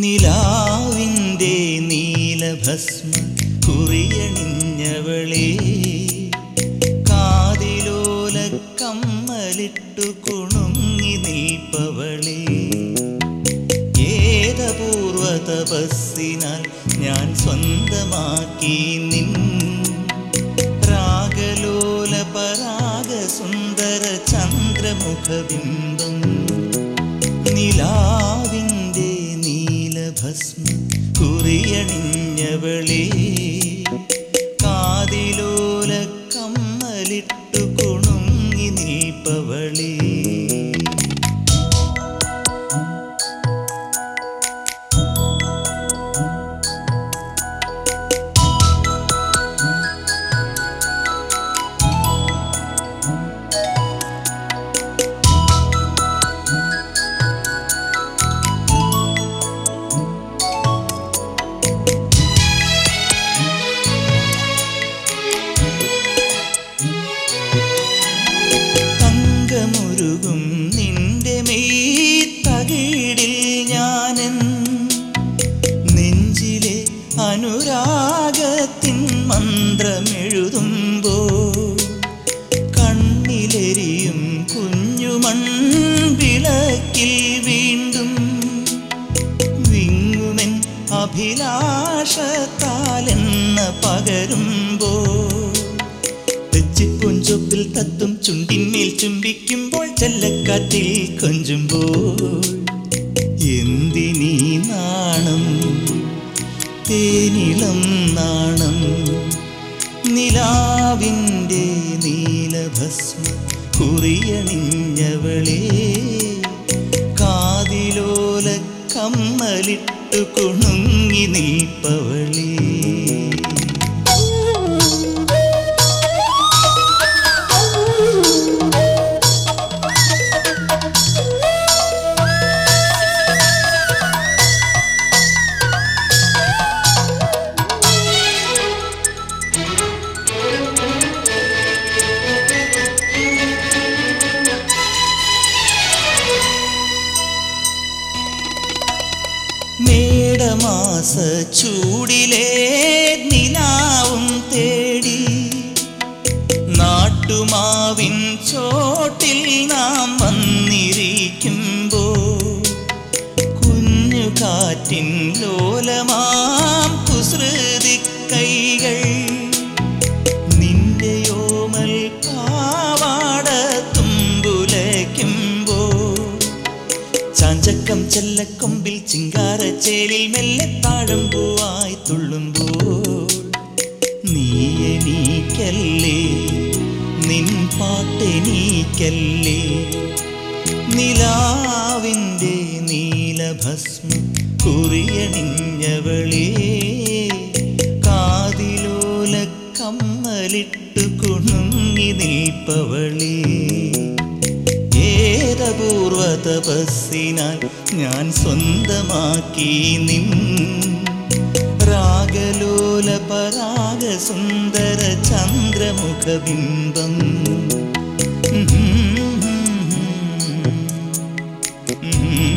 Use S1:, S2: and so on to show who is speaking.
S1: നിലാവിന്റെ നീലഭസ്മ കുറിയണിഞ്ഞവളെ കാതിലോല കമ്മലിട്ടു കുണുങ്ങി നീപ്പവളെ ഏതപൂർവ തപസ്സിനാൽ ഞാൻ സ്വന്തമാക്കി നിൻ രാഗലോല പരാഗ സുന്ദര ചന്ദ്രമുഖബിംബം നിലാവിന്റെ കുറിയണിഞ്ഞവളേ കാതിലോല കമ്മലിട്ടു കുണുങ്ങി നീപ്പവളേ അനുരാഗത്തിൻ മന്ത്രമെഴുതുമ്പോ കണ്ണിലെരിയും കുഞ്ഞുമൺ വിളക്കിൽ വീണ്ടും വിങ്ങുമെൻ അഭിലാഷത്താലെന്ന് പകരുമ്പോ തെച്ചിപ്പൂഞ്ചൊപ്പിൽ തത്തും ചുണ്ടിന്മേൽ ചുംബിക്കുമ്പോൾ ചെല്ലക്കാറ്റിൽ കൊഞ്ചുമ്പോൾ തേനിളം നാണം നിലാവിന്റെ നീലഭസ്മ കുറിയണിഞ്ഞവളേ കാതിലോല കമ്മലിട്ടു കുണുങ്ങി നിൽപ്പവളേ മേടമാസ ചൂടിലെ നിലാവും തേടി നാട്ടുമാവിൻ ചോട്ടിൽ നാം വന്നിരിക്കുമ്പോ കുഞ്ഞു കാറ്റിൻ ലോലമാം ചാഞ്ചക്കം ചെല്ലക്കൊമ്പിൽ ചിങ്കാരച്ചേലിൽ മെല്ലെ താഴം പൂവായി തുള്ളുമ്പോൾ നീ എനിക്കല്ലേ നിൻ പാട്ടെനിക്കല്ലേ നിലാവിന്റെ നീലഭസ്മ കുറിയണിഞ്ഞവളേ കാതിലോല കമ്മലിട്ടു കുണുങ്ങി നിൽപ്പവളേ. അത്യപൂർവ തപസ്സിനാൽ ഞാൻ സ്വന്തമാക്കി നിൻ രാഗലോല പരാഗ സുന്ദര ചന്ദ്രമുഖബിംബം Mm-hmm.